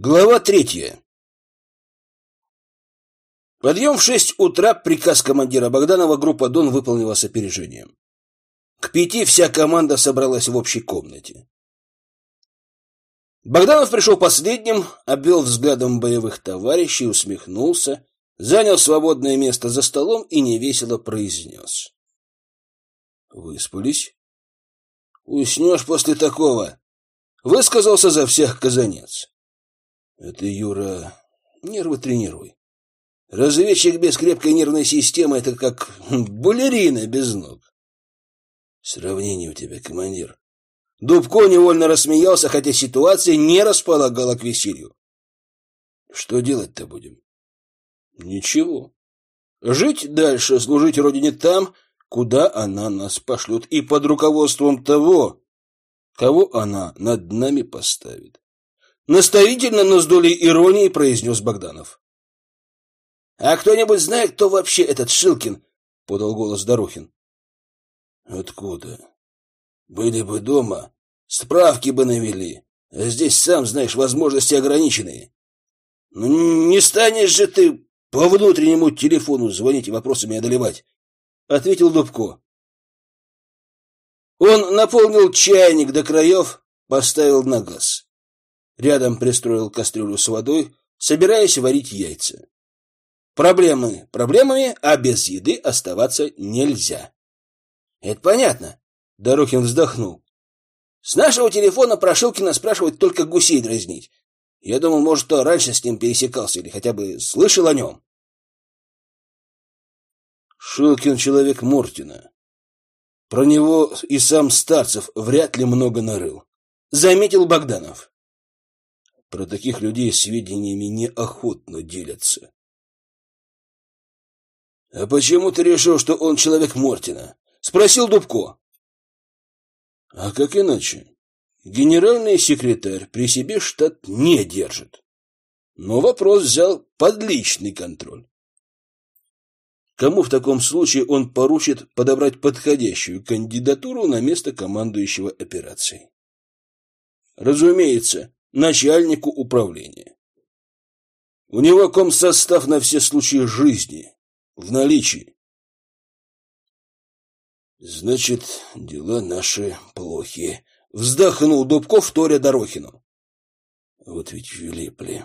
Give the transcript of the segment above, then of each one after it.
Глава третья. Подъем в шесть утра, приказ командира Богданова, группа «Дон» выполнила с опережением. К пяти вся команда собралась в общей комнате. Богданов пришел последним, обвел взглядом боевых товарищей, усмехнулся, занял свободное место за столом и невесело произнес. «Выспались?» «Уснешь после такого!» Высказался за всех казанец. Это, Юра, нервы тренируй. Разведчик без крепкой нервной системы — это как балерина без ног. Сравнение у тебя, командир. Дубко невольно рассмеялся, хотя ситуация не располагала к веселью. Что делать-то будем? Ничего. Жить дальше, служить родине там, куда она нас пошлет, и под руководством того, кого она над нами поставит. Наставительно, но с долей иронии произнес Богданов. «А кто-нибудь знает, кто вообще этот Шилкин?» — подал голос Дорохин. «Откуда? Были бы дома, справки бы навели. А здесь, сам знаешь, возможности ограниченные. Ну, не станешь же ты по внутреннему телефону звонить и вопросами одолевать», — ответил Дубко. Он наполнил чайник до краев, поставил на газ. Рядом пристроил кастрюлю с водой, собираясь варить яйца. Проблемы проблемами, а без еды оставаться нельзя. Это понятно. Дорохин вздохнул. С нашего телефона Прошилкина спрашивают только гусей дразнить. Я думал, может, кто раньше с ним пересекался или хотя бы слышал о нем. Шилкин человек Мортина. Про него и сам Старцев вряд ли много нарыл. Заметил Богданов. Про таких людей сведениями неохотно делятся. — А почему ты решил, что он человек Мортина? — спросил Дубко. — А как иначе? Генеральный секретарь при себе штат не держит. Но вопрос взял под личный контроль. Кому в таком случае он поручит подобрать подходящую кандидатуру на место командующего операцией? Разумеется, начальнику управления. У него комсостав на все случаи жизни, в наличии. Значит, дела наши плохие. Вздохнул Дубков, вторя Дорохину. Вот ведь влипли.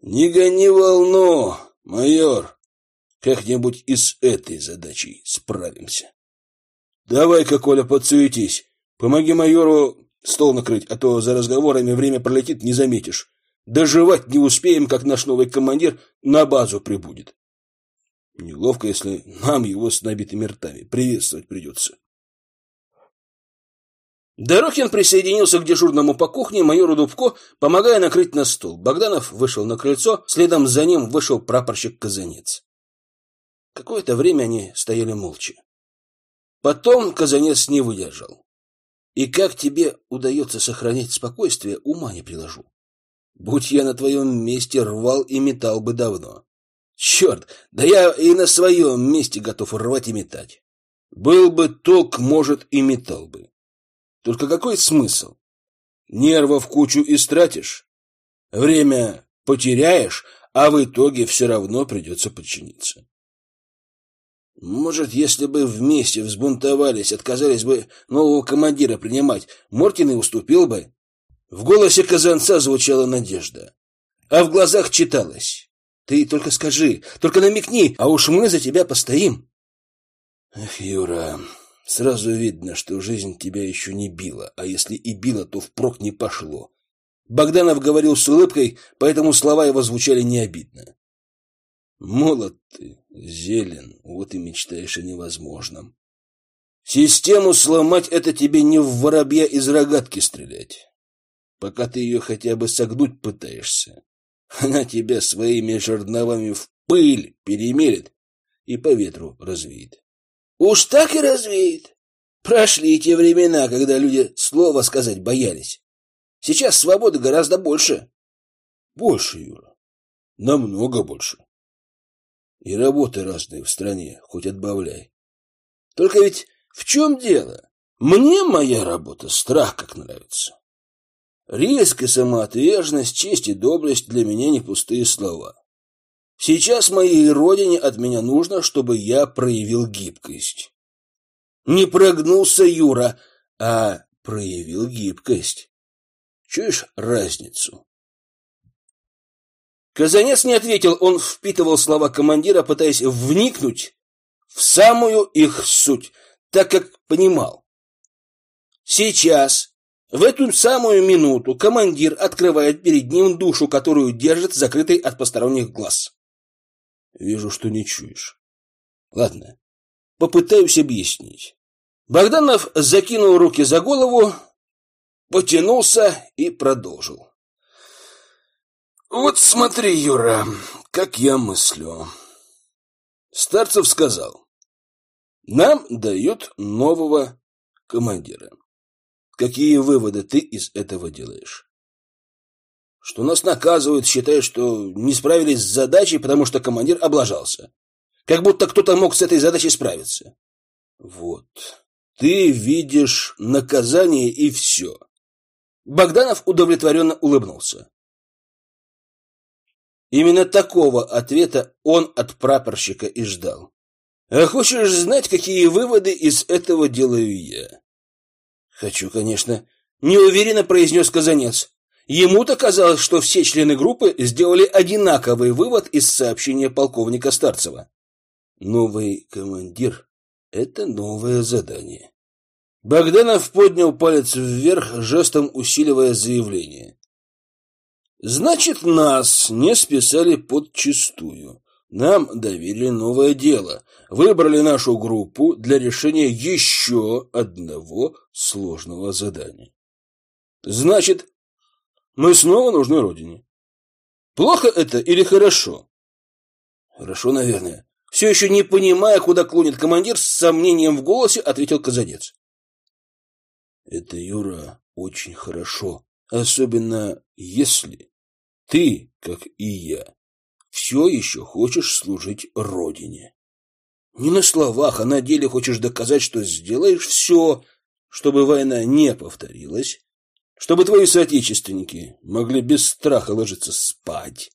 Не гони волну, майор. Как-нибудь и с этой задачей справимся. Давай-ка, Коля, подсуетись. Помоги майору Стол накрыть, а то за разговорами время пролетит, не заметишь. Доживать не успеем, как наш новый командир на базу прибудет. Неловко, если нам его с набитыми ртами приветствовать придется. Дорохин присоединился к дежурному по кухне майору Дубко, помогая накрыть на стол. Богданов вышел на крыльцо, следом за ним вышел прапорщик Казанец. Какое-то время они стояли молча. Потом Казанец не выдержал. И как тебе удается сохранять спокойствие, ума не приложу. Будь я на твоем месте, рвал и метал бы давно. Черт, да я и на своем месте готов рвать и метать. Был бы толк, может, и метал бы. Только какой смысл? Нервов кучу истратишь, время потеряешь, а в итоге все равно придется подчиниться. Может, если бы вместе взбунтовались, отказались бы нового командира принимать, Мортин и уступил бы? В голосе казанца звучала надежда, а в глазах читалось. Ты только скажи, только намекни, а уж мы за тебя постоим. Эх, Юра, сразу видно, что жизнь тебя еще не била, а если и била, то впрок не пошло. Богданов говорил с улыбкой, поэтому слова его звучали необидно. Молод ты, зелен, вот и мечтаешь о невозможном. Систему сломать — это тебе не в воробья из рогатки стрелять. Пока ты ее хотя бы согнуть пытаешься, она тебя своими жерновами в пыль перемелет и по ветру развеет. Уж так и развеет. Прошли те времена, когда люди слова сказать боялись. Сейчас свободы гораздо больше. Больше, Юра. Намного больше. И работы разные в стране, хоть отбавляй. Только ведь в чем дело? Мне моя работа страх как нравится. Риск и самоотверженность, честь и доблесть для меня не пустые слова. Сейчас моей родине от меня нужно, чтобы я проявил гибкость. Не прогнулся Юра, а проявил гибкость. Чуешь разницу? Казанец не ответил, он впитывал слова командира, пытаясь вникнуть в самую их суть, так как понимал. Сейчас, в эту самую минуту, командир открывает перед ним душу, которую держит закрытой от посторонних глаз. Вижу, что не чуешь. Ладно, попытаюсь объяснить. Богданов закинул руки за голову, потянулся и продолжил. Вот смотри, Юра, как я мыслю. Старцев сказал, нам дают нового командира. Какие выводы ты из этого делаешь? Что нас наказывают, считая, что не справились с задачей, потому что командир облажался. Как будто кто-то мог с этой задачей справиться. Вот. Ты видишь наказание и все. Богданов удовлетворенно улыбнулся. Именно такого ответа он от прапорщика и ждал. А хочешь знать, какие выводы из этого делаю я? Хочу, конечно, неуверенно произнес Казанец. Ему-то казалось, что все члены группы сделали одинаковый вывод из сообщения полковника Старцева. Новый командир — это новое задание. Богданов поднял палец вверх, жестом усиливая заявление. Значит, нас не списали подчистую. Нам доверили новое дело. Выбрали нашу группу для решения еще одного сложного задания. Значит, мы снова нужны Родине. Плохо это или хорошо? Хорошо, наверное. Все еще не понимая, куда клонит командир, с сомнением в голосе ответил Казанец. Это, Юра, очень хорошо. Особенно если ты, как и я, все еще хочешь служить Родине. Не на словах, а на деле хочешь доказать, что сделаешь все, чтобы война не повторилась, чтобы твои соотечественники могли без страха ложиться спать,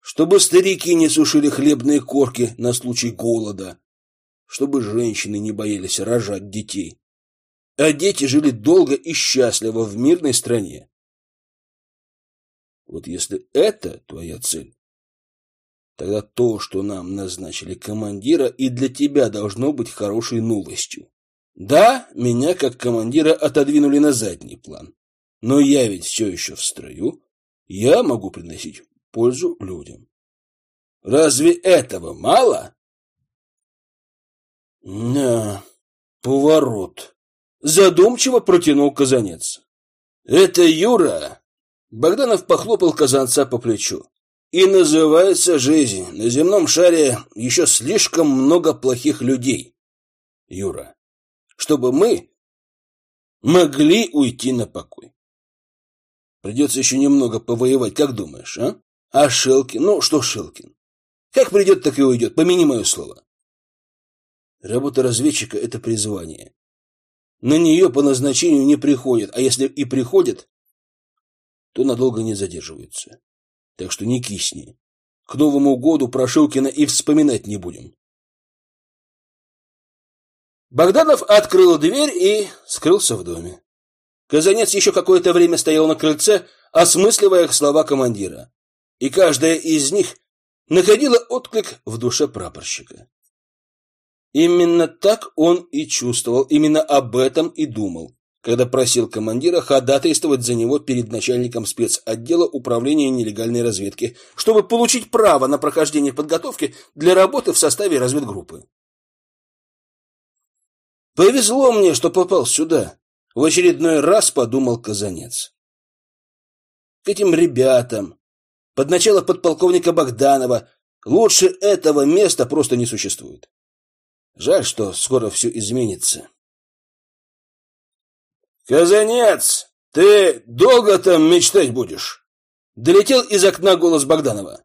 чтобы старики не сушили хлебные корки на случай голода, чтобы женщины не боялись рожать детей, а дети жили долго и счастливо в мирной стране. Вот если это твоя цель, тогда то, что нам назначили командира, и для тебя должно быть хорошей новостью. Да, меня как командира отодвинули на задний план, но я ведь все еще в строю, я могу приносить пользу людям. Разве этого мало? Да, поворот. Задумчиво протянул Казанец. Это Юра Богданов похлопал казанца по плечу. И называется жизнь. На земном шаре еще слишком много плохих людей. Юра, чтобы мы могли уйти на покой. Придется еще немного повоевать, как думаешь, а? А Шелкин? Ну, что Шелкин? Как придет, так и уйдет, помяни мое слово. Работа разведчика — это призвание. На нее по назначению не приходят, а если и приходят, то надолго не задерживаются. Так что не кисни. К Новому году про Шилкина и вспоминать не будем. Богданов открыл дверь и скрылся в доме. Казанец еще какое-то время стоял на крыльце, осмысливая слова командира. И каждая из них находила отклик в душе прапорщика. Именно так он и чувствовал, именно об этом и думал когда просил командира ходатайствовать за него перед начальником спецотдела управления нелегальной разведки, чтобы получить право на прохождение подготовки для работы в составе разведгруппы. Повезло мне, что попал сюда, в очередной раз подумал Казанец. К этим ребятам, под начало подполковника Богданова, лучше этого места просто не существует. Жаль, что скоро все изменится. «Казанец, ты долго там мечтать будешь?» Долетел из окна голос Богданова.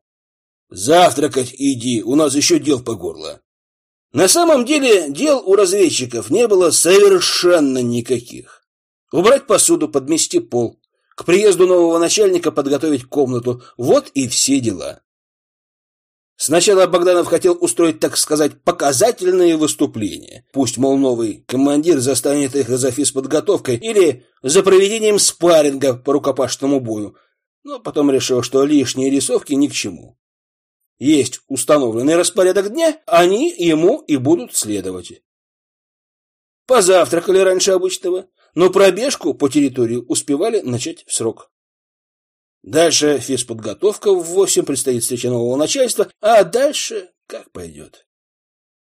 «Завтракать иди, у нас еще дел по горло». На самом деле дел у разведчиков не было совершенно никаких. Убрать посуду, подмести пол, К приезду нового начальника подготовить комнату. Вот и все дела. Сначала Богданов хотел устроить, так сказать, показательные выступления. Пусть, мол, новый командир застанет их за физподготовкой или за проведением спарринга по рукопашному бою. Но потом решил, что лишние рисовки ни к чему. Есть установленный распорядок дня, они ему и будут следовать. Позавтракали раньше обычного, но пробежку по территории успевали начать в срок. Дальше физподготовка в восемь, предстоит встреча нового начальства, а дальше как пойдет.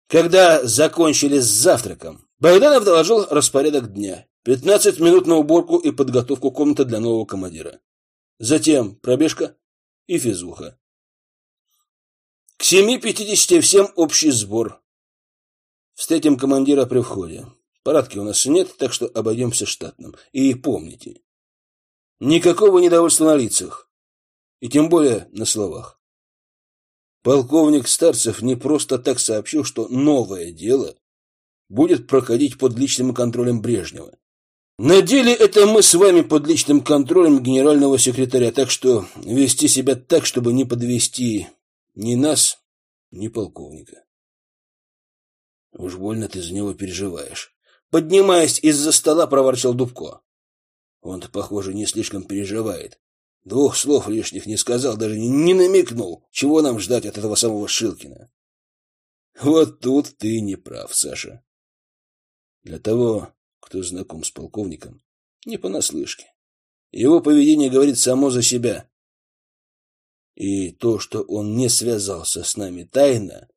Когда закончили с завтраком, Богданов доложил распорядок дня. Пятнадцать минут на уборку и подготовку комнаты для нового командира. Затем пробежка и физуха. К семи пятидесяти всем общий сбор. Встретим командира при входе. Парадки у нас нет, так что обойдемся штатным. И помните, никакого недовольства на лицах. И тем более на словах. Полковник Старцев не просто так сообщил, что новое дело будет проходить под личным контролем Брежнева. На деле это мы с вами под личным контролем генерального секретаря, так что вести себя так, чтобы не подвести ни нас, ни полковника. Уж больно ты за него переживаешь. Поднимаясь из-за стола, проворчал Дубко. Он-то, похоже, не слишком переживает. Двух слов лишних не сказал, даже не намекнул, чего нам ждать от этого самого Шилкина. Вот тут ты не прав, Саша. Для того, кто знаком с полковником, не понаслышке. Его поведение говорит само за себя. И то, что он не связался с нами тайно,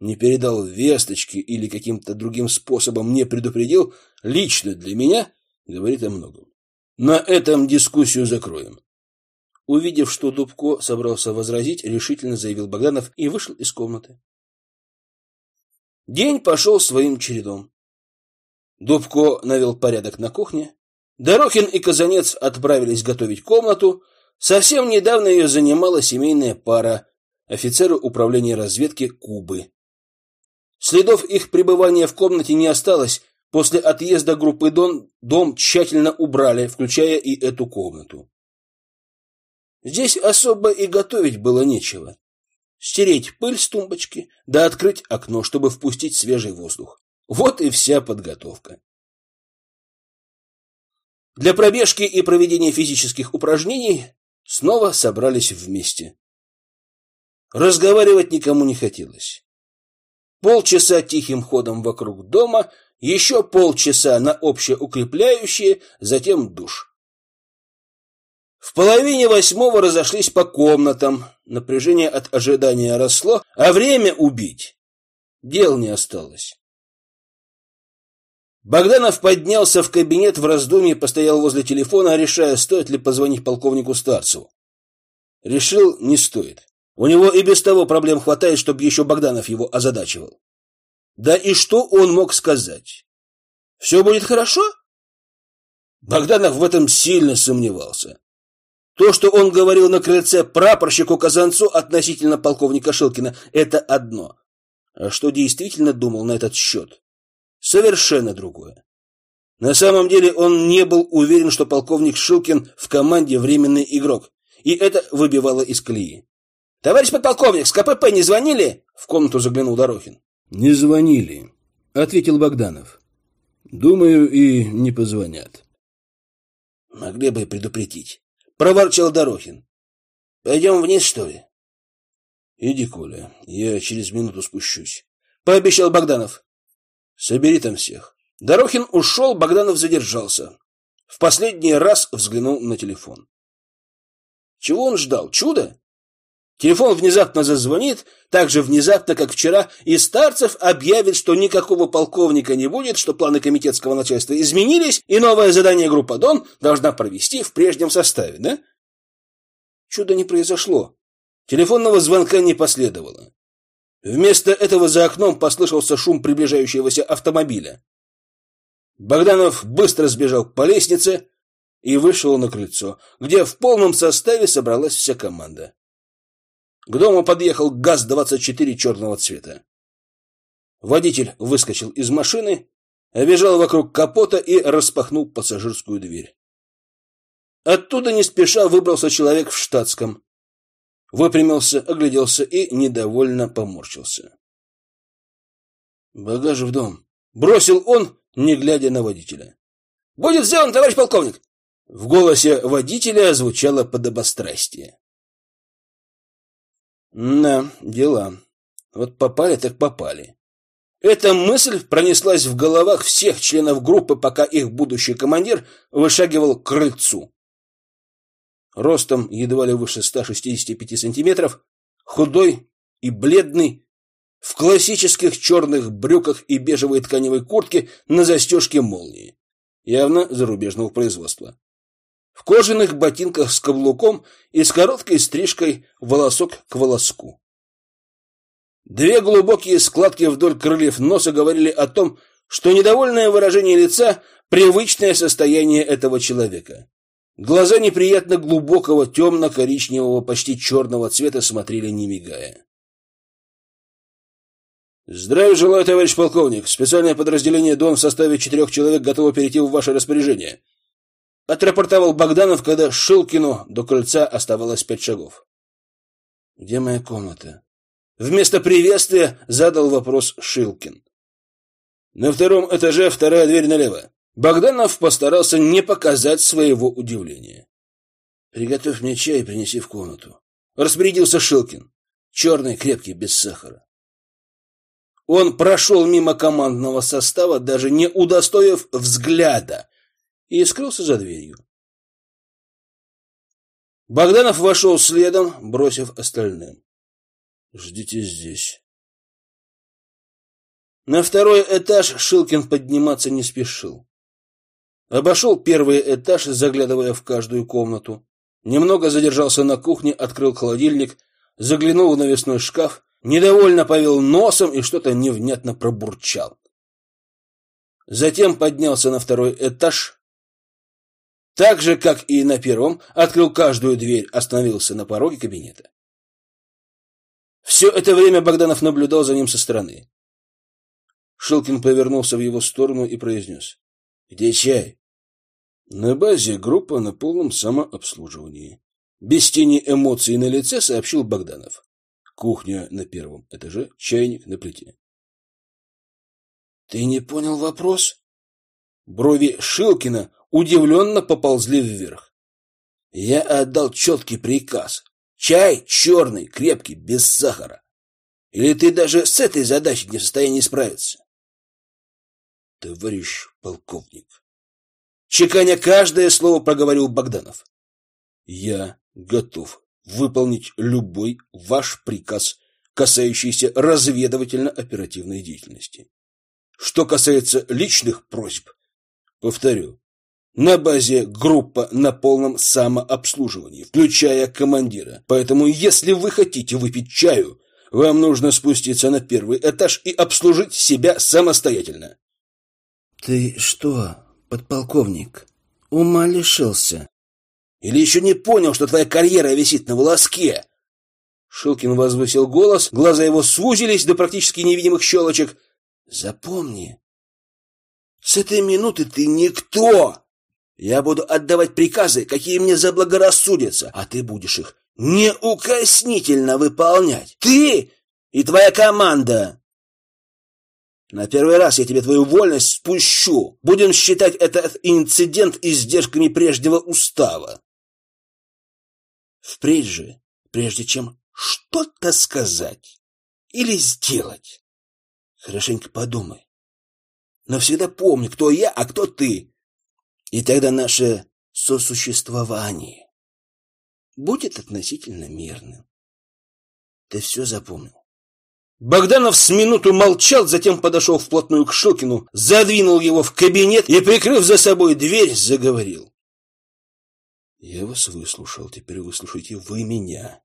не передал весточки или каким-то другим способом не предупредил, лично для меня говорит о многом. На этом дискуссию закроем. Увидев, что Дубко собрался возразить, решительно заявил Богданов и вышел из комнаты. День пошел своим чередом. Дубко навел порядок на кухне. Дорохин и Казанец отправились готовить комнату. Совсем недавно ее занимала семейная пара, офицеры управления разведки Кубы. Следов их пребывания в комнате не осталось. После отъезда группы Дон дом тщательно убрали, включая и эту комнату. Здесь особо и готовить было нечего. Стереть пыль с тумбочки, да открыть окно, чтобы впустить свежий воздух. Вот и вся подготовка. Для пробежки и проведения физических упражнений снова собрались вместе. Разговаривать никому не хотелось. Полчаса тихим ходом вокруг дома, еще полчаса на общеукрепляющие, затем душ. В половине восьмого разошлись по комнатам. Напряжение от ожидания росло, а время убить дел не осталось. Богданов поднялся в кабинет в раздумье, постоял возле телефона, решая, стоит ли позвонить полковнику Старцеву. Решил, не стоит. У него и без того проблем хватает, чтобы еще Богданов его озадачивал. Да и что он мог сказать? Все будет хорошо? Богданов в этом сильно сомневался. То, что он говорил на крыльце прапорщику Казанцу относительно полковника Шилкина, это одно. А что действительно думал на этот счет? Совершенно другое. На самом деле он не был уверен, что полковник Шилкин в команде временный игрок, и это выбивало из колеи. «Товарищ подполковник, с КПП не звонили?» В комнату заглянул Дорохин. «Не звонили», — ответил Богданов. «Думаю, и не позвонят». «Могли бы предупредить», — проворчал Дорохин. «Пойдем вниз, что ли?» «Иди, Коля, я через минуту спущусь», — пообещал Богданов. «Собери там всех». Дорохин ушел, Богданов задержался. В последний раз взглянул на телефон. Чего он ждал? Чудо? Телефон внезапно зазвонит, так же внезапно, как вчера, и Старцев объявит, что никакого полковника не будет, что планы комитетского начальства изменились, и новое задание группа «Дон» должна провести в прежнем составе, да? Чудо не произошло. Телефонного звонка не последовало. Вместо этого за окном послышался шум приближающегося автомобиля. Богданов быстро сбежал по лестнице и вышел на крыльцо, где в полном составе собралась вся команда. К дому подъехал ГАЗ-24 черного цвета. Водитель выскочил из машины, обежал вокруг капота и распахнул пассажирскую дверь. Оттуда не спеша выбрался человек в штатском. Выпрямился, огляделся и недовольно поморщился. «Багаж в дом!» — бросил он, не глядя на водителя. «Будет сделан, товарищ полковник!» В голосе водителя звучало подобострастие. «На, дела. Вот попали так попали». Эта мысль пронеслась в головах всех членов группы, пока их будущий командир вышагивал к крыльцу. Ростом едва ли выше 165 сантиметров, худой и бледный, в классических черных брюках и бежевой тканевой куртке на застежке молнии, явно зарубежного производства. В кожаных ботинках с каблуком и с короткой стрижкой волосок к волоску. Две глубокие складки вдоль крыльев носа говорили о том, что недовольное выражение лица – привычное состояние этого человека. Глаза неприятно глубокого темно-коричневого, почти черного цвета смотрели не мигая. Здравия желаю, товарищ полковник. Специальное подразделение Дон в составе четырех человек готово перейти в ваше распоряжение. Отрапортовал Богданов, когда Шилкину до крыльца оставалось пять шагов. Где моя комната? Вместо приветствия задал вопрос Шилкин. На втором этаже вторая дверь налево. Богданов постарался не показать своего удивления. «Приготовь мне чай и принеси в комнату», — распорядился Шилкин. «Черный, крепкий, без сахара». Он прошел мимо командного состава, даже не удостоив взгляда, и скрылся за дверью. Богданов вошел следом, бросив остальным. «Ждите здесь». На второй этаж Шилкин подниматься не спешил. Обошел первый этаж, заглядывая в каждую комнату. Немного задержался на кухне, открыл холодильник, заглянул в навесной шкаф, недовольно повел носом и что-то невнятно пробурчал. Затем поднялся на второй этаж. Так же, как и на первом, открыл каждую дверь, остановился на пороге кабинета. Все это время Богданов наблюдал за ним со стороны. Шилкин повернулся в его сторону и произнес. — Где чай? — На базе группа на полном самообслуживании. Без тени эмоций на лице сообщил Богданов. Кухня на первом этаже, чайник на плите. Ты не понял вопрос? Брови Шилкина удивленно поползли вверх. Я отдал четкий приказ. Чай черный, крепкий, без сахара. Или ты даже с этой задачей не в состоянии справиться? Товарищ полковник. Чеканя каждое слово проговорил Богданов. Я готов выполнить любой ваш приказ, касающийся разведывательно-оперативной деятельности. Что касается личных просьб, повторю, на базе группа на полном самообслуживании, включая командира. Поэтому, если вы хотите выпить чаю, вам нужно спуститься на первый этаж и обслужить себя самостоятельно. Ты что, подполковник, ума лишился? Или еще не понял, что твоя карьера висит на волоске?» Шилкин возвысил голос, глаза его сузились до практически невидимых щелочек. «Запомни, с этой минуты ты никто! Я буду отдавать приказы, какие мне заблагорассудятся, а ты будешь их неукоснительно выполнять. Ты и твоя команда!» На первый раз я тебе твою вольность спущу. Будем считать этот инцидент издержками прежнего устава. Впредь же, прежде чем что-то сказать или сделать, хорошенько подумай. Но всегда помни, кто я, а кто ты. И тогда наше сосуществование будет относительно мирным. Ты все запомнил? Богданов с минуту молчал, затем подошел вплотную к Шокину, задвинул его в кабинет и, прикрыв за собой дверь, заговорил. Я вас выслушал, теперь выслушайте вы меня.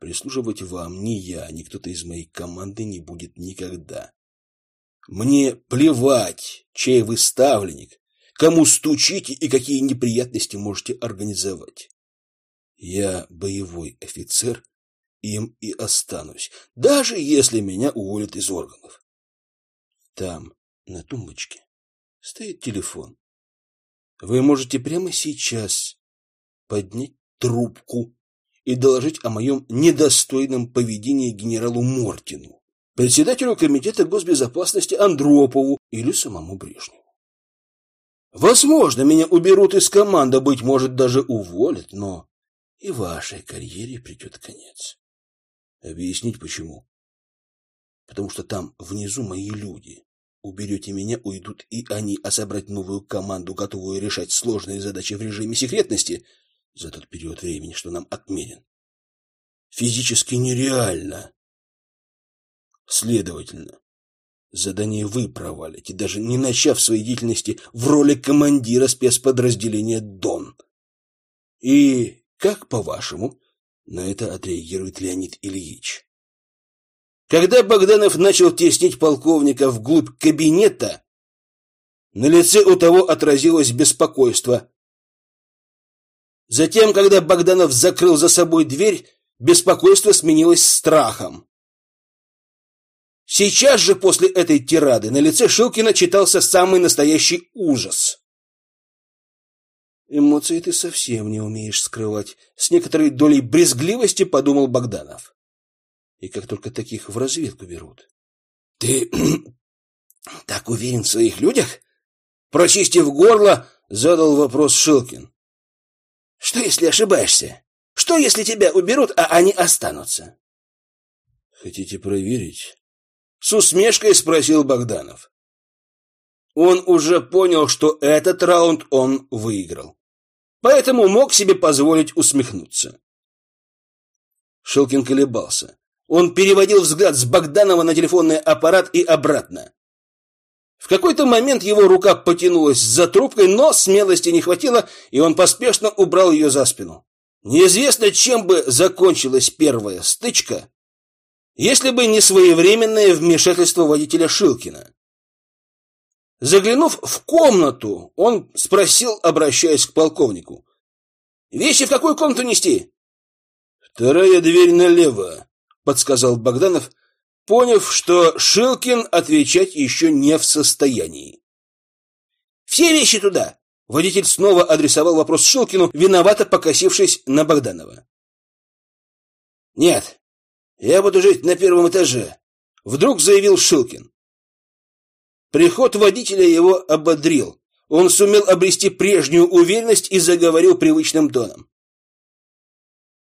Прислуживать вам ни я, ни кто-то из моей команды не будет никогда. Мне плевать, чей вы ставленник, кому стучите и какие неприятности можете организовать. Я боевой офицер, им и останусь, даже если меня уволят из органов. Там, на тумбочке, стоит телефон. Вы можете прямо сейчас поднять трубку и доложить о моем недостойном поведении генералу Мортину, председателю комитета госбезопасности Андропову или самому Брежневу. Возможно, меня уберут из команды, быть может, даже уволят, но и вашей карьере придет конец. Объяснить почему? Потому что там внизу мои люди. Уберете меня, уйдут и они, а собрать новую команду, готовую решать сложные задачи в режиме секретности за тот период времени, что нам отмерен, физически нереально. Следовательно, задание вы провалите, даже не начав своей деятельности в роли командира спецподразделения «Дон». И как, по-вашему, на это отреагирует Леонид Ильич? Когда Богданов начал теснить полковника вглубь кабинета, на лице у того отразилось беспокойство. Затем, когда Богданов закрыл за собой дверь, беспокойство сменилось страхом. Сейчас же после этой тирады на лице Шилкина читался самый настоящий ужас. Эмоции ты совсем не умеешь скрывать. С некоторой долей брезгливости подумал Богданов. И как только таких в разведку берут. Ты так уверен в своих людях? Прочистив горло, задал вопрос Шилкин. Что, если ошибаешься? Что, если тебя уберут, а они останутся? Хотите проверить? С усмешкой спросил Богданов. Он уже понял, что этот раунд он выиграл. Поэтому мог себе позволить усмехнуться. Шелкин колебался. Он переводил взгляд с Богданова на телефонный аппарат и обратно. В какой-то момент его рука потянулась за трубкой, но смелости не хватило, и он поспешно убрал ее за спину. Неизвестно, чем бы закончилась первая стычка, если бы не своевременное вмешательство водителя Шилкина. Заглянув в комнату, он спросил, обращаясь к полковнику. «Вещи в какую комнату нести?» «Вторая дверь налево», — подсказал Богданов, поняв, что Шилкин отвечать еще не в состоянии. «Все вещи туда!» Водитель снова адресовал вопрос Шилкину, виновато покосившись на Богданова. «Нет, я буду жить на первом этаже», — вдруг заявил Шилкин. Приход водителя его ободрил. Он сумел обрести прежнюю уверенность и заговорил привычным тоном.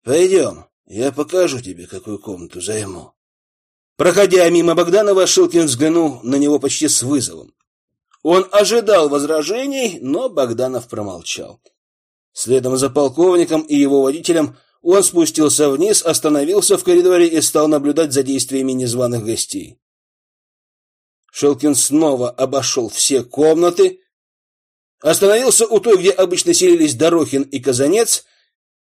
«Пойдем, я покажу тебе, какую комнату займу». Проходя мимо Богданова, Шилкин взглянул на него почти с вызовом. Он ожидал возражений, но Богданов промолчал. Следом за полковником и его водителем он спустился вниз, остановился в коридоре и стал наблюдать за действиями незваных гостей. Шелкин снова обошел все комнаты, остановился у той, где обычно селились Дорохин и Казанец,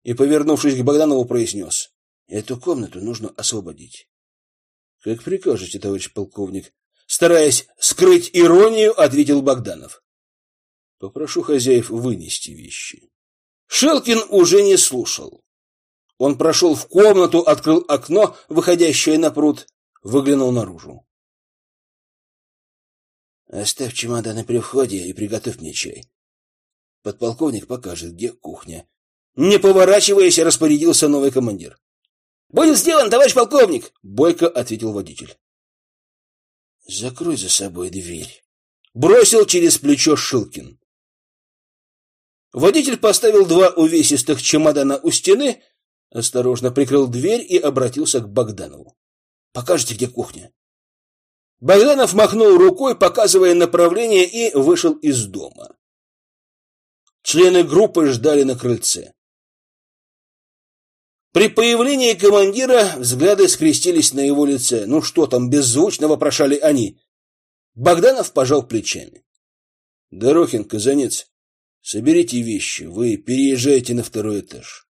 и, повернувшись к Богданову, произнес. «Эту комнату нужно освободить». «Как прикажете, товарищ полковник?» Стараясь скрыть иронию, ответил Богданов. «Попрошу хозяев вынести вещи». Шелкин уже не слушал. Он прошел в комнату, открыл окно, выходящее на пруд, выглянул наружу. Оставь чемоданы при входе и приготовь мне чай. Подполковник покажет, где кухня. Не поворачиваясь, распорядился новый командир. «Будет сделан, товарищ полковник!» — бойко ответил водитель. «Закрой за собой дверь», — бросил через плечо Шилкин. Водитель поставил два увесистых чемодана у стены, осторожно прикрыл дверь и обратился к Богданову. «Покажете, где кухня?» Богданов махнул рукой, показывая направление, и вышел из дома. Члены группы ждали на крыльце. При появлении командира взгляды скрестились на его лице. «Ну что там?» – беззвучно вопрошали они. Богданов пожал плечами. «Дорохин, Казанец, соберите вещи, вы переезжаете на второй этаж».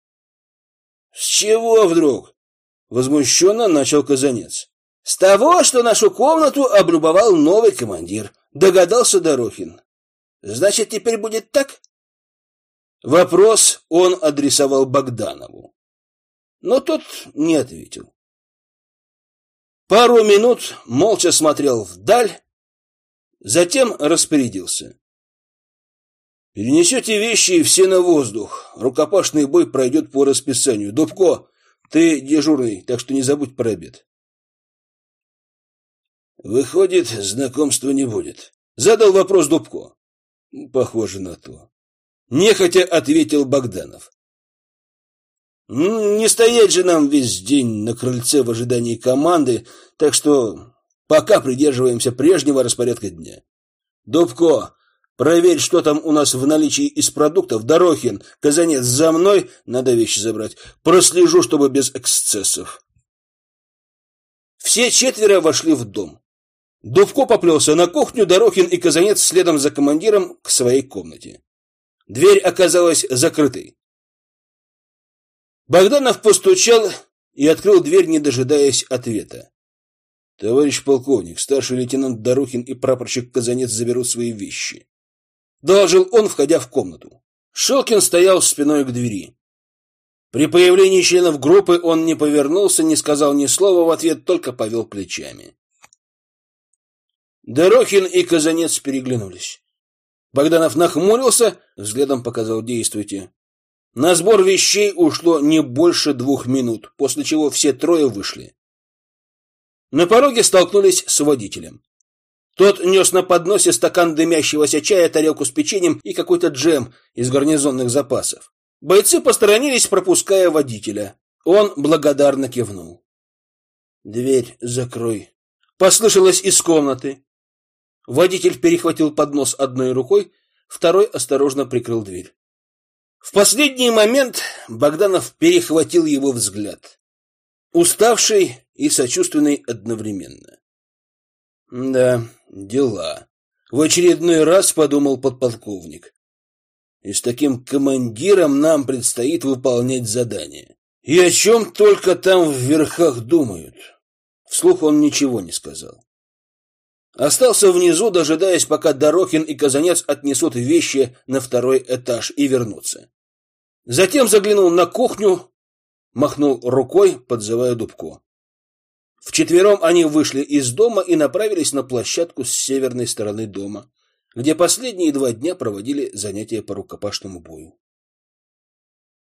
«С чего вдруг?» – возмущенно начал Казанец. С того, что нашу комнату облюбовал новый командир, догадался Дорохин. Значит, теперь будет так? Вопрос он адресовал Богданову. Но тот не ответил. Пару минут молча смотрел вдаль, затем распорядился. Перенесете вещи и все на воздух. Рукопашный бой пройдет по расписанию. Дубко, ты дежурный, так что не забудь про обед. Выходит, знакомства не будет. Задал вопрос Дубко. Похоже на то. Нехотя ответил Богданов. Не стоять же нам весь день на крыльце в ожидании команды, так что пока придерживаемся прежнего распорядка дня. Дубко, проверь, что там у нас в наличии из продуктов. Дорохин, Казанец, за мной, надо вещи забрать. Прослежу, чтобы без эксцессов. Все четверо вошли в дом. Дубко поплелся на кухню, Дорохин и Казанец следом за командиром к своей комнате. Дверь оказалась закрытой. Богданов постучал и открыл дверь, не дожидаясь ответа. «Товарищ полковник, старший лейтенант Дорохин и прапорщик Казанец заберут свои вещи», — доложил он, входя в комнату. Шелкин стоял спиной к двери. При появлении членов группы он не повернулся, не сказал ни слова в ответ, только повел плечами. Дорохин и Казанец переглянулись. Богданов нахмурился, взглядом показал «действуйте». На сбор вещей ушло не больше двух минут, после чего все трое вышли. На пороге столкнулись с водителем. Тот нес на подносе стакан дымящегося чая, тарелку с печеньем и какой-то джем из гарнизонных запасов. Бойцы посторонились, пропуская водителя. Он благодарно кивнул. «Дверь закрой», — послышалось из комнаты. Водитель перехватил поднос одной рукой, второй осторожно прикрыл дверь. В последний момент Богданов перехватил его взгляд. Уставший и сочувственный одновременно. Да, дела. В очередной раз подумал подполковник. И с таким командиром нам предстоит выполнять задание. И о чем только там в верхах думают. Вслух он ничего не сказал. Остался внизу, дожидаясь, пока Дорохин и Казанец отнесут вещи на второй этаж и вернутся. Затем заглянул на кухню, махнул рукой, подзывая Дубко. Вчетвером они вышли из дома и направились на площадку с северной стороны дома, где последние два дня проводили занятия по рукопашному бою.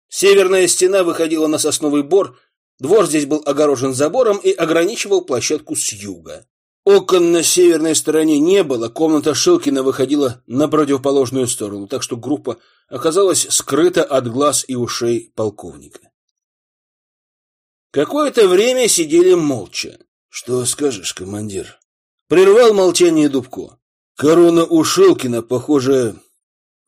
Северная стена выходила на сосновый бор, двор здесь был огорожен забором и ограничивал площадку с юга. Окон на северной стороне не было, комната Шилкина выходила на противоположную сторону, так что группа оказалась скрыта от глаз и ушей полковника. Какое-то время сидели молча. «Что скажешь, командир?» Прервал молчание Дубко. Корона у Шилкина, похоже,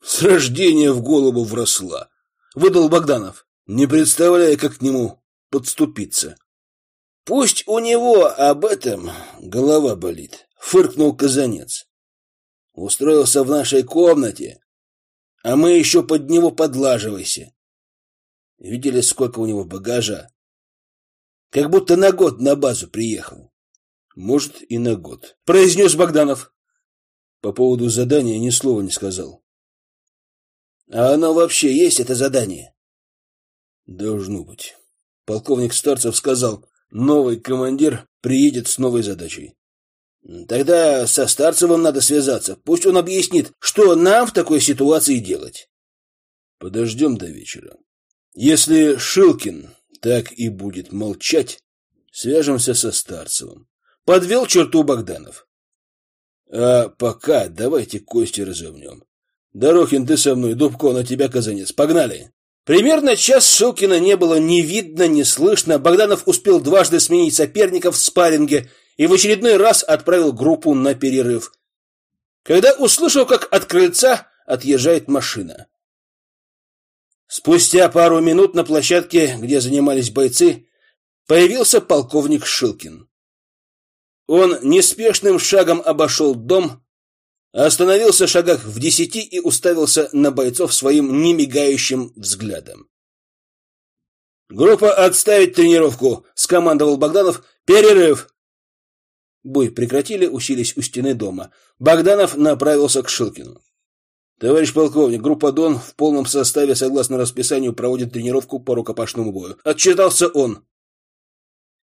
с рождения в голову вросла. Выдал Богданов, не представляя, как к нему подступиться. Пусть у него об этом голова болит, фыркнул Казанец. Устроился в нашей комнате, а мы еще под него подлаживайся. Видели, сколько у него багажа? Как будто на год на базу приехал. Может, и на год, произнес Богданов. По поводу задания ни слова не сказал. А оно вообще есть, это задание? Должно быть. Полковник Старцев сказал, Новый командир приедет с новой задачей. Тогда со Старцевым надо связаться. Пусть он объяснит, что нам в такой ситуации делать. Подождем до вечера. Если Шилкин так и будет молчать, свяжемся со Старцевым. Подвел черту Богданов. А пока давайте кости разовнем. Дорохин, ты со мной, Дубко, на тебя казанец. Погнали! Примерно час Шилкина не было ни видно, ни слышно. Богданов успел дважды сменить соперников в спарринге и в очередной раз отправил группу на перерыв. Когда услышал, как от крыльца отъезжает машина. Спустя пару минут на площадке, где занимались бойцы, появился полковник Шилкин. Он неспешным шагом обошел дом, остановился в шагах в десяти и уставился на бойцов своим немигающим взглядом. «Группа отставить тренировку!» — скомандовал Богданов. «Перерыв!» Бой прекратили, уселись у стены дома. Богданов направился к Шилкину. «Товарищ полковник, группа «Дон» в полном составе, согласно расписанию, проводит тренировку по рукопашному бою». Отчитался он.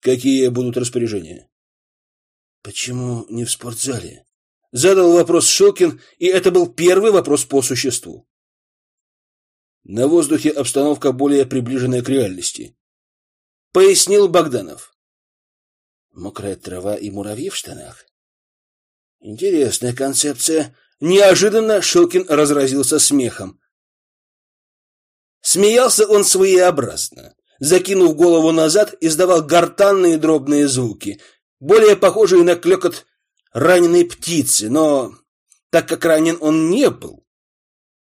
«Какие будут распоряжения?» «Почему не в спортзале?» Задал вопрос Шилкин, и это был первый вопрос по существу. На воздухе обстановка более приближенная к реальности. Пояснил Богданов. Мокрая трава и муравьи в штанах. Интересная концепция. Неожиданно Шилкин разразился смехом. Смеялся он своеобразно. Закинув голову назад, издавал гортанные дробные звуки, более похожие на клёкот раненой птицы, но так как ранен он не был,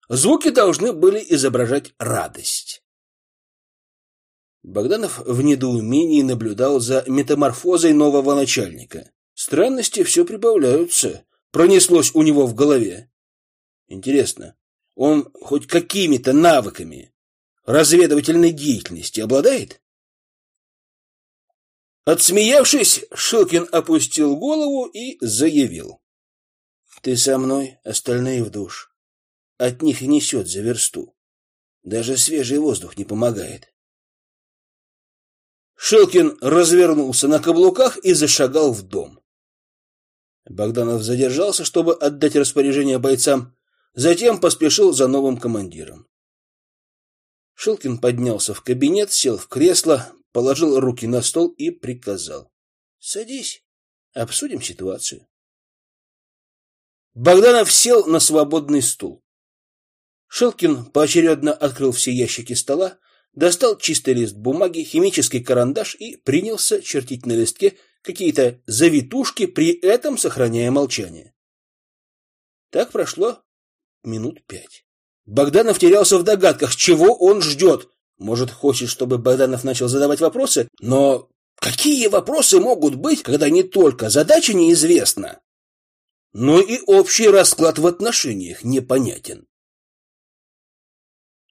звуки должны были изображать радость. Богданов в недоумении наблюдал за метаморфозой нового начальника. Странности все прибавляются, пронеслось у него в голове. Интересно, он хоть какими-то навыками разведывательной деятельности обладает? Отсмеявшись, Шилкин опустил голову и заявил. «Ты со мной, остальные в душ. От них и несет за версту. Даже свежий воздух не помогает». Шилкин развернулся на каблуках и зашагал в дом. Богданов задержался, чтобы отдать распоряжение бойцам, затем поспешил за новым командиром. Шилкин поднялся в кабинет, сел в кресло, положил руки на стол и приказал. — Садись, обсудим ситуацию. Богданов сел на свободный стул. Шилкин поочередно открыл все ящики стола, достал чистый лист бумаги, химический карандаш и принялся чертить на листке какие-то завитушки, при этом сохраняя молчание. Так прошло минут пять. Богданов терялся в догадках, чего он ждет. Может, хочет, чтобы Богданов начал задавать вопросы? Но какие вопросы могут быть, когда не только задача неизвестна, но и общий расклад в отношениях непонятен?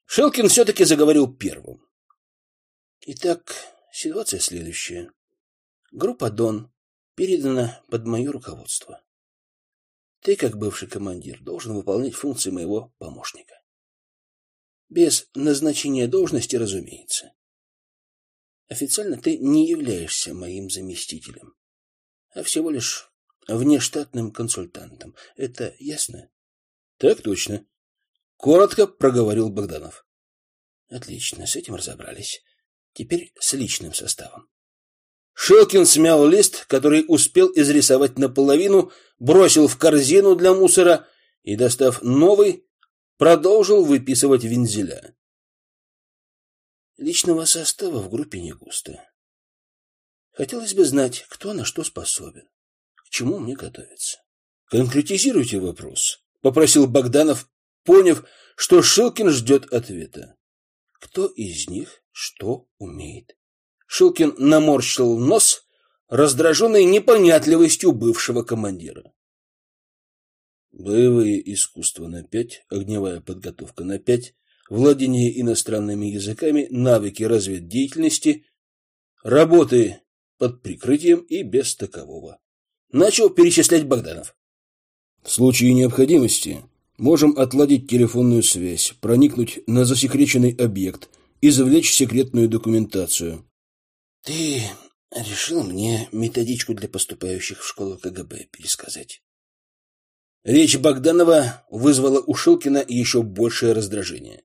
Шелкин все-таки заговорил первым. Итак, ситуация следующая. Группа «Дон» передана под мое руководство. Ты, как бывший командир, должен выполнять функции моего помощника. Без назначения должности, разумеется. Официально ты не являешься моим заместителем, а всего лишь внештатным консультантом. Это ясно? Так точно. Коротко проговорил Богданов. Отлично, с этим разобрались. Теперь с личным составом. Шелкин смял лист, который успел изрисовать наполовину, бросил в корзину для мусора и, достав новый, продолжил выписывать вензеля. Личного состава в группе не густо. Хотелось бы знать, кто на что способен, к чему мне готовиться. Конкретизируйте вопрос, попросил Богданов, поняв, что Шилкин ждет ответа. Кто из них что умеет? Шилкин наморщил нос, раздраженный непонятливостью бывшего командира. Боевые искусства на пять, огневая подготовка на пять, владение иностранными языками, навыки разведдеятельности, работы под прикрытием и без такового. Начал перечислять Богданов. В случае необходимости можем отладить телефонную связь, проникнуть на засекреченный объект, извлечь секретную документацию. Ты решил мне методичку для поступающих в школу КГБ пересказать? Речь Богданова вызвала у Шилкина еще большее раздражение.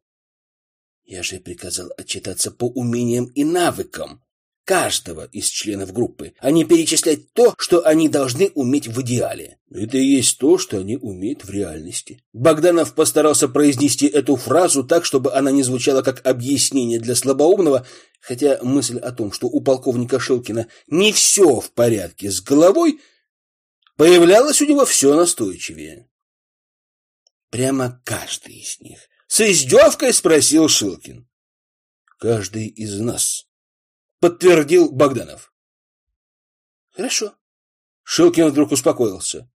Я же приказал отчитаться по умениям и навыкам каждого из членов группы, а не перечислять то, что они должны уметь в идеале. Это и есть то, что они умеют в реальности. Богданов постарался произнести эту фразу так, чтобы она не звучала как объяснение для слабоумного, хотя мысль о том, что у полковника Шилкина не все в порядке с головой, появлялось у него все настойчивее. Прямо каждый из них. С издевкой спросил Шилкин. Каждый из нас, подтвердил Богданов. Хорошо. Шилкин вдруг успокоился.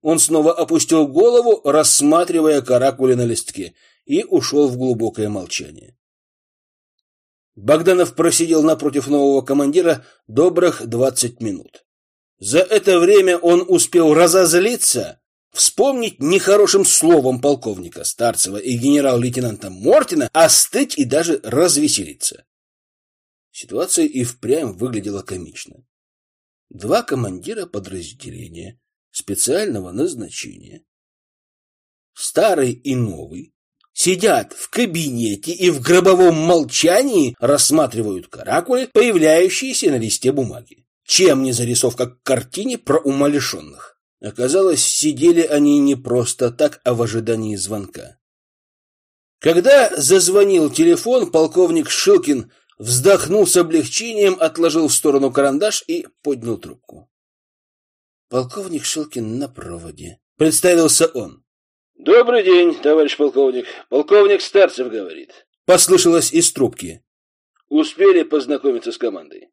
Он снова опустил голову, рассматривая каракули на листке, и ушел в глубокое молчание. Богданов просидел напротив нового командира добрых двадцать минут. За это время он успел разозлиться, вспомнить нехорошим словом полковника Старцева и генерал-лейтенанта Мортина, остыть и даже развеселиться. Ситуация и впрямь выглядела комично. Два командира подразделения специального назначения, старый и новый, сидят в кабинете и в гробовом молчании рассматривают каракули, появляющиеся на листе бумаги. Чем не зарисовка к картине про умалишенных? Оказалось, сидели они не просто так, а в ожидании звонка. Когда зазвонил телефон, полковник Шилкин вздохнул с облегчением, отложил в сторону карандаш и поднял трубку. Полковник Шилкин на проводе. Представился он. Добрый день, товарищ полковник. Полковник Старцев говорит. Послышалось из трубки. Успели познакомиться с командой?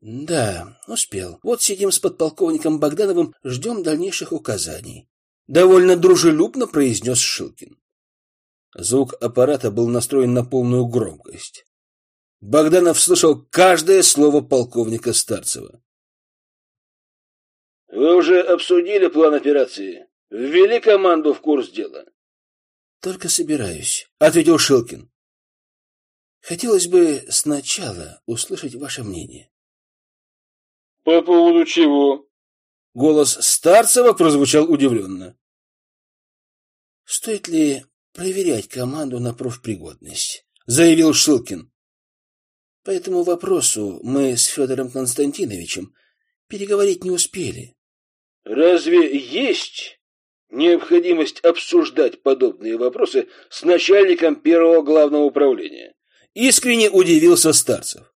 Да, успел. Вот сидим с подполковником Богдановым, ждем дальнейших указаний. Довольно дружелюбно произнес Шилкин. Звук аппарата был настроен на полную громкость. Богданов слышал каждое слово полковника Старцева. Вы уже обсудили план операции? Ввели команду в курс дела? Только собираюсь, ответил Шилкин. Хотелось бы сначала услышать ваше мнение. По поводу чего? Голос Старцева прозвучал удивленно. Стоит ли проверять команду на профпригодность, заявил Шилкин. По этому вопросу мы с Федором Константиновичем переговорить не успели. Разве есть необходимость обсуждать подобные вопросы с начальником первого главного управления? Искренне удивился Старцев.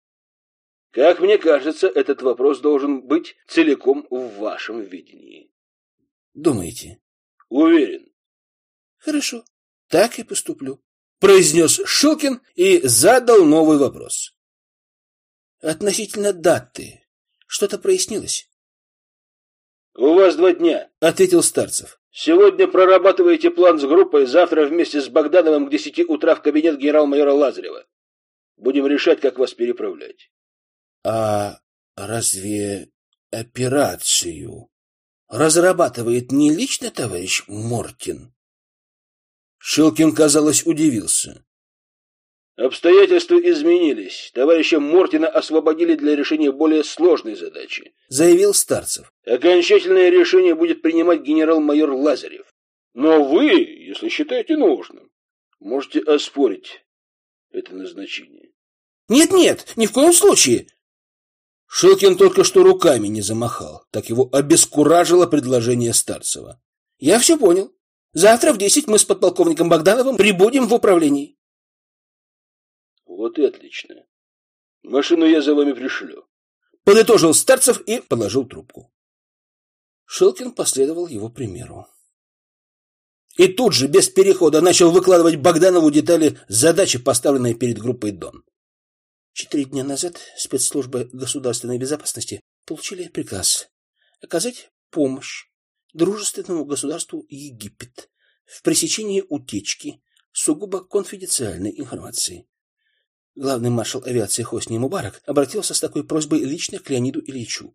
Как мне кажется, этот вопрос должен быть целиком в вашем видении. Думаете? Уверен. Хорошо. Так и поступлю, произнес Шилкин и задал новый вопрос. Относительно даты что-то прояснилось? У вас два дня, ответил Старцев. Сегодня прорабатываете план с группой, завтра вместе с Богдановым к десяти утра в кабинет генерал-майора Лазарева. Будем решать, как вас переправлять. А разве операцию разрабатывает не лично товарищ Мортин? Шилкин, казалось, удивился. Обстоятельства изменились. Товарища Мортина освободили для решения более сложной задачи, заявил Старцев. Окончательное решение будет принимать генерал-майор Лазарев. Но вы, если считаете нужным, можете оспорить это назначение. Нет-нет, ни в коем случае. Шилкин только что руками не замахал, так его обескуражило предложение Старцева. Я все понял. Завтра в десять мы с подполковником Богдановым прибудем в управлении. Вот и отлично. Машину я за вами пришлю. Подытожил Старцев и положил трубку. Шелкин последовал его примеру. И тут же, без перехода, начал выкладывать Богданову детали задачи, поставленной перед группой «Дон». Четыре дня назад спецслужбы государственной безопасности получили приказ оказать помощь дружественному государству Египет в пресечении утечки сугубо конфиденциальной информации. Главный маршал авиации Хосни Мубарак обратился с такой просьбой лично к Леониду Ильичу.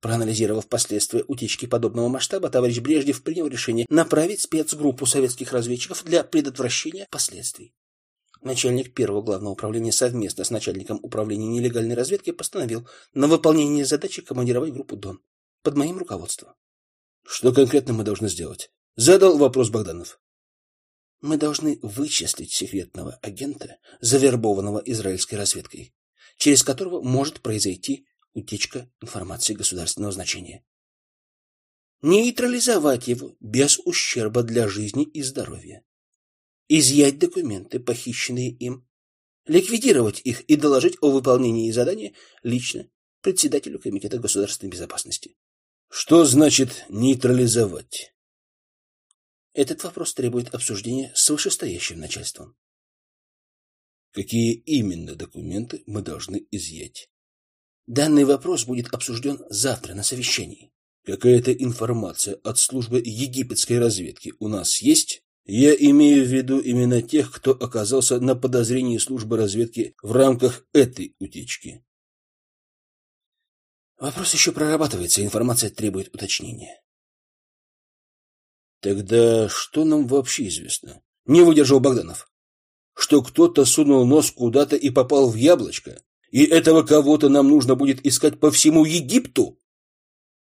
Проанализировав последствия утечки подобного масштаба, товарищ Брежнев принял решение направить спецгруппу советских разведчиков для предотвращения последствий. Начальник первого главного управления совместно с начальником управления нелегальной разведки постановил на выполнение задачи командировать группу Дон под моим руководством. Что конкретно мы должны сделать? Задал вопрос Богданов. Мы должны вычислить секретного агента, завербованного израильской разведкой, через которого может произойти утечка информации государственного значения. Нейтрализовать его без ущерба для жизни и здоровья. Изъять документы, похищенные им, ликвидировать их и доложить о выполнении задания лично председателю Комитета государственной безопасности. Что значит нейтрализовать? Этот вопрос требует обсуждения с вышестоящим начальством. Какие именно документы мы должны изъять? Данный вопрос будет обсужден завтра на совещании. Какая-то информация от службы египетской разведки у нас есть? Я имею в виду именно тех, кто оказался на подозрении службы разведки в рамках этой утечки. Вопрос еще прорабатывается, информация требует уточнения. Тогда что нам вообще известно? Не выдержал Богданов. Что кто-то сунул нос куда-то и попал в яблочко? И этого кого-то нам нужно будет искать по всему Египту?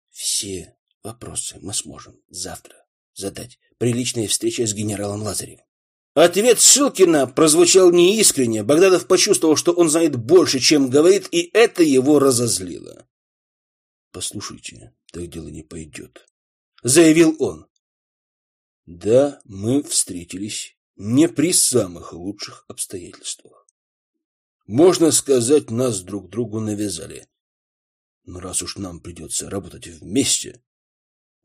Все вопросы мы сможем завтра задать при личной встрече с генералом Лазаревым. Ответ Шилкина прозвучал неискренне. Богданов почувствовал, что он знает больше, чем говорит, и это его разозлило. «Послушайте, так дело не пойдет», — заявил он. «Да, мы встретились не при самых лучших обстоятельствах. Можно сказать, нас друг другу навязали. Но раз уж нам придется работать вместе,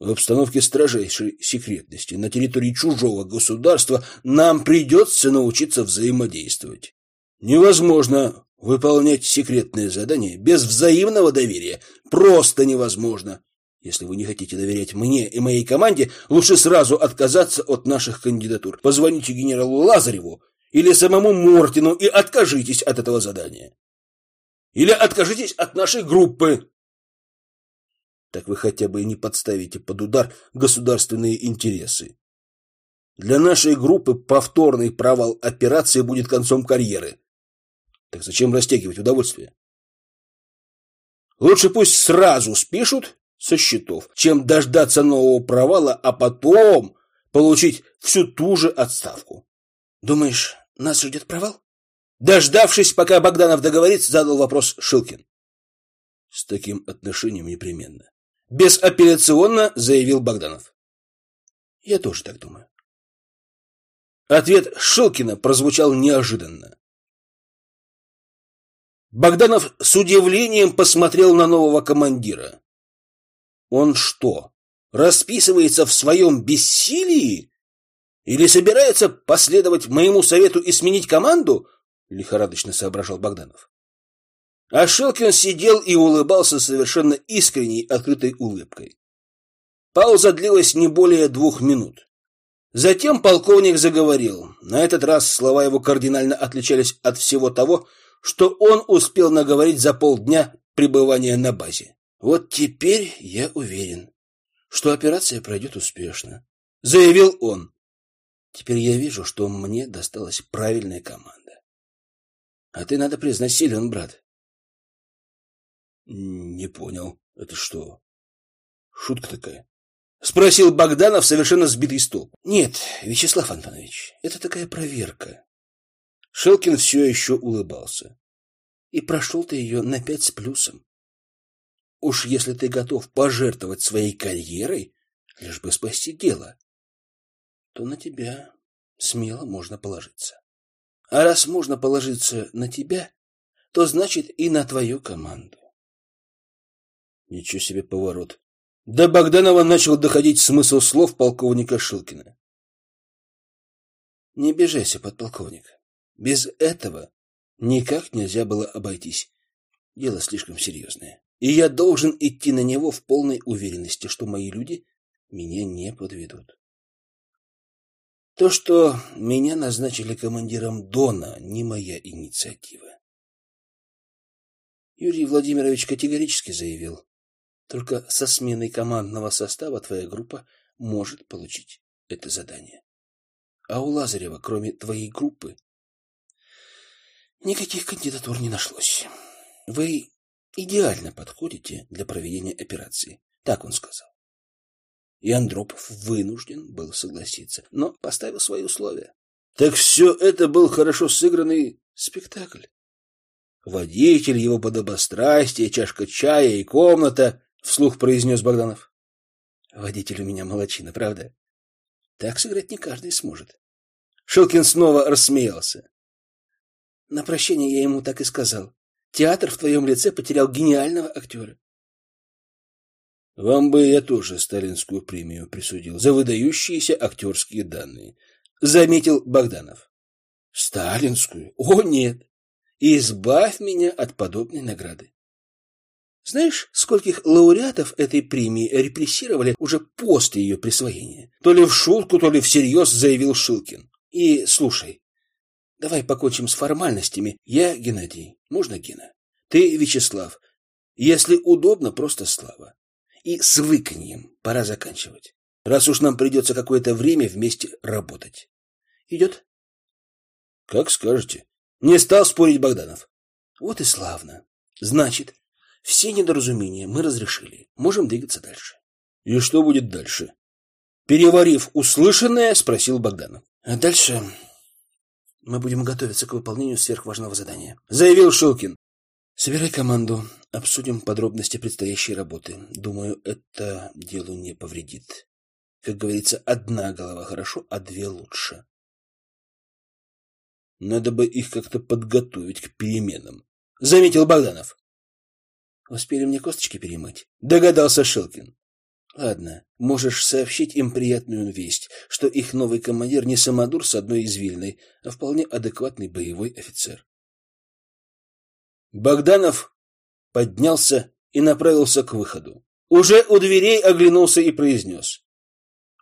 в обстановке строжайшей секретности на территории чужого государства нам придется научиться взаимодействовать. Невозможно выполнять секретные задания без взаимного доверия. Просто невозможно. Если вы не хотите доверять мне и моей команде, лучше сразу отказаться от наших кандидатур. Позвоните генералу Лазареву или самому Мортину и откажитесь от этого задания. Или откажитесь от нашей группы. Так вы хотя бы не подставите под удар государственные интересы. Для нашей группы повторный провал операции будет концом карьеры. Так зачем растягивать удовольствие? Лучше пусть сразу спишут со счетов, чем дождаться нового провала, а потом получить всю ту же отставку. Думаешь, нас ждет провал? Дождавшись, пока Богданов договорится, задал вопрос Шилкин. С таким отношением непременно. Безапелляционно заявил Богданов. Я тоже так думаю. Ответ Шилкина прозвучал неожиданно. Богданов с удивлением посмотрел на нового командира. Он что, расписывается в своем бессилии? Или собирается последовать моему совету и сменить команду? Лихорадочно соображал Богданов. А Шелкин сидел и улыбался совершенно искренней, открытой улыбкой. Пауза длилась не более двух минут. Затем полковник заговорил. На этот раз слова его кардинально отличались от всего того, что он успел наговорить за полдня пребывания на базе. Вот теперь я уверен, что операция пройдет успешно, заявил он. Теперь я вижу, что мне досталась правильная команда. А ты, надо признать, силен, брат. Не понял. Это что? Шутка такая? Спросил Богданов, совершенно сбитый с толку. Нет, Вячеслав Антонович, это такая проверка. Шелкин все еще улыбался. И прошел ты ее на пять с плюсом. Уж если ты готов пожертвовать своей карьерой, лишь бы спасти дело, то на тебя смело можно положиться. А раз можно положиться на тебя, то значит и на твою команду. Ничего себе поворот. До Богданова начал доходить смысл слов полковника Шилкина. Не обижайся, подполковник. Без этого никак нельзя было обойтись. Дело слишком серьезное и я должен идти на него в полной уверенности, что мои люди меня не подведут. То, что меня назначили командиром Дона, не моя инициатива. Юрий Владимирович категорически заявил, только со сменой командного состава твоя группа может получить это задание. А у Лазарева, кроме твоей группы, никаких кандидатур не нашлось. Вы идеально подходите для проведения операции, так он сказал. И Андропов вынужден был согласиться, но поставил свои условия. Так все это был хорошо сыгранный спектакль. Водитель, его подобострастие, чашка чая и комната, вслух произнес Богданов. Водитель у меня молочина, правда? Так сыграть не каждый сможет. Шелкин снова рассмеялся. На прощение я ему так и сказал. Театр в твоем лице потерял гениального актера. Вам бы я тоже сталинскую премию присудил за выдающиеся актерские данные, заметил Богданов. Сталинскую? О, нет. Избавь меня от подобной награды. Знаешь, скольких лауреатов этой премии репрессировали уже после ее присвоения? То ли в шутку, то ли всерьез заявил Шилкин. И слушай, Давай покончим с формальностями. Я Геннадий. Можно Гена? Ты Вячеслав. Если удобно, просто Слава. И с выканьем пора заканчивать. Раз уж нам придется какое-то время вместе работать. Идет? Как скажете. Не стал спорить Богданов. Вот и славно. Значит, все недоразумения мы разрешили. Можем двигаться дальше. И что будет дальше? Переварив услышанное, спросил Богданов. А дальше Мы будем готовиться к выполнению сверхважного задания, заявил Шилкин. Собирай команду, обсудим подробности предстоящей работы. Думаю, это делу не повредит. Как говорится, одна голова хорошо, а две лучше. Надо бы их как-то подготовить к переменам, заметил Богданов. Успели мне косточки перемыть, догадался Шилкин. Ладно, можешь сообщить им приятную весть, что их новый командир не самодур с одной извильной, а вполне адекватный боевой офицер. Богданов поднялся и направился к выходу. Уже у дверей оглянулся и произнес.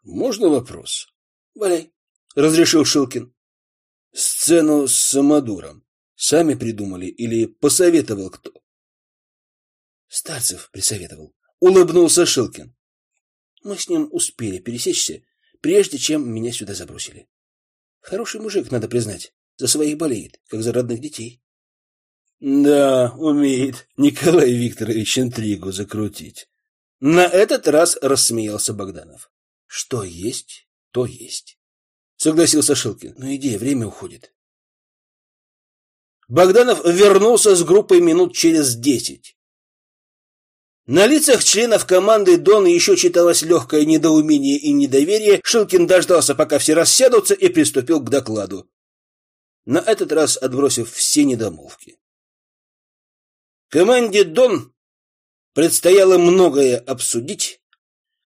«Можно вопрос?» «Валяй», — разрешил Шилкин. «Сцену с самодуром сами придумали или посоветовал кто?» Старцев присоветовал. Улыбнулся Шилкин. Мы с ним успели пересечься, прежде чем меня сюда забросили. Хороший мужик, надо признать, за своих болеет, как за родных детей. Да, умеет Николай Викторович интригу закрутить. На этот раз рассмеялся Богданов. Что есть, то есть. Согласился Шилкин. Но идея, время уходит. Богданов вернулся с группой минут через десять. На лицах членов команды Дон еще читалось легкое недоумение и недоверие. Шилкин дождался, пока все рассядутся, и приступил к докладу. На этот раз отбросив все недомолвки. Команде Дон предстояло многое обсудить,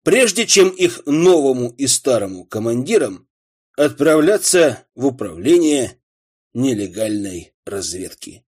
прежде чем их новому и старому командирам отправляться в управление нелегальной разведки.